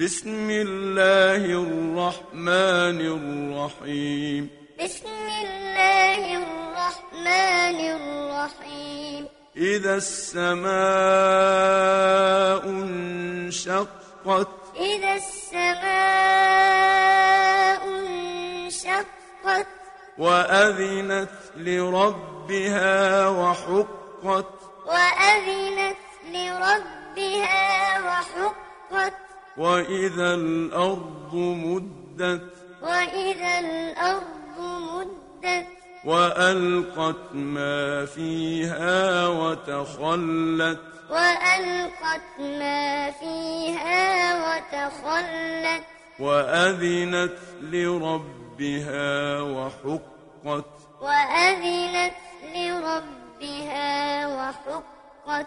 بسم الله الرحمن الرحيم. بسم الله الرحمن الرحيم. إذا السماء انشقت إذا السماء انشقت وأذنت لربها وحقت وأذنت لربها وحقت وإذا الأرض مدت وإذا الأرض مدت وألقت ما فيها وتخلت وألقت ما فيها وتخلت وأذنت لربها وحقت وأذنت لربها وحقت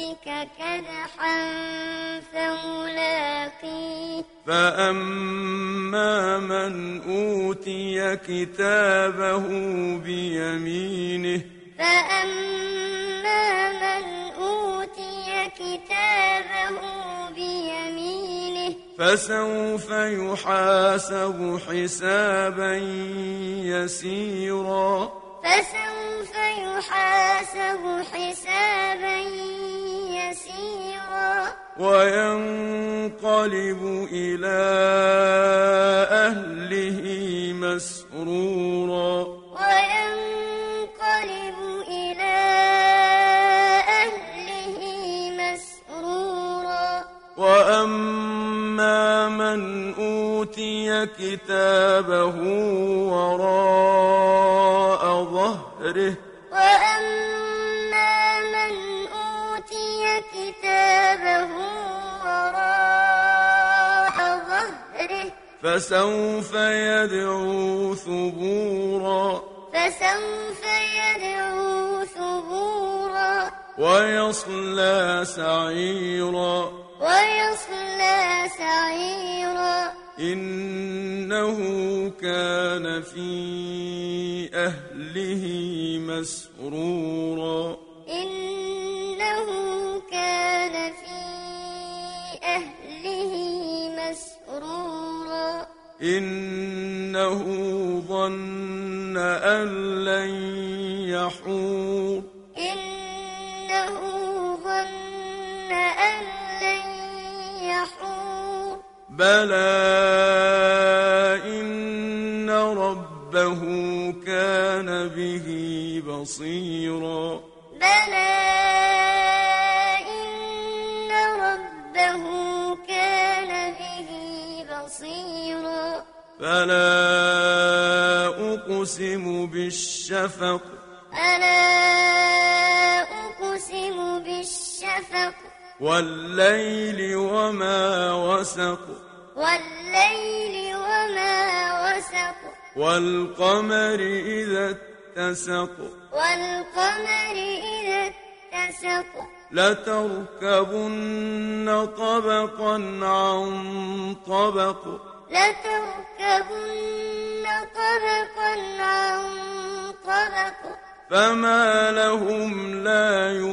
ربك كدحا فملاقيه. فأما من أوتي كتابه بيمينه فأما من أوتي كتابه بيمينه. فسوف يحاسب حسابا يسيرا. فسوف يحاسب حسابا يسيرا. وينقلب إلى أهله مسرورا. وينقلب إلى أهله مسرورا. وأما من أوتي كتابه وراء ظهره وأما من أوتي كتابه وراء ظهره فسوف يدعو ثبورا. فسوف يدعو ثبورا. ويصلى سعيرا. ويصلى سعيرا. إنه كان في أهله مسرورا. إنه كان في أهله مسرورا. إنه ظن أن لن يحور. إنه ظن أن لن يحور. بلى إن ربه كان به بصيرا بلى إن ربه كان به بصيرا فلا أقسم بالشفق ألا أقسم بالشفق والليل وما وسق والليل وما وسق. والقمر إذا اتسق. والقمر إذا اتسق. لتركبن طبقا عن طبق. لتركبن طبقا عن طبق. فما لهم لا يؤمنون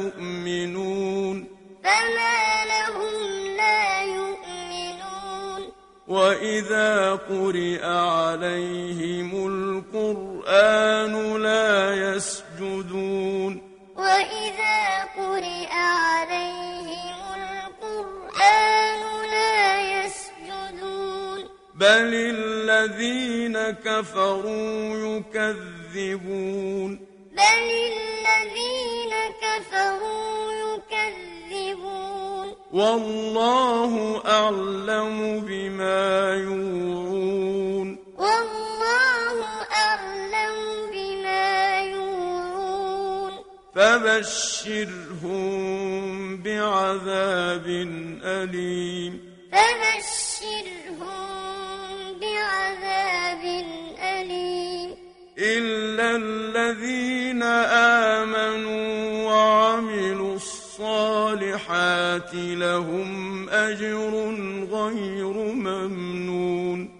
وإذا قرئ عليهم القرآن لا يسجدون وإذا قرئ عليهم القرآن لا يسجدون بل الذين كفروا يكذبون بل الذين والله أعلم بما يوعون. والله أعلم بما يوعون. فبشرهم بعذاب أليم. فبشرهم بعذاب أليم. إلا الذين آمنوا وعملوا الصالحات لهم أجر غير ممنون.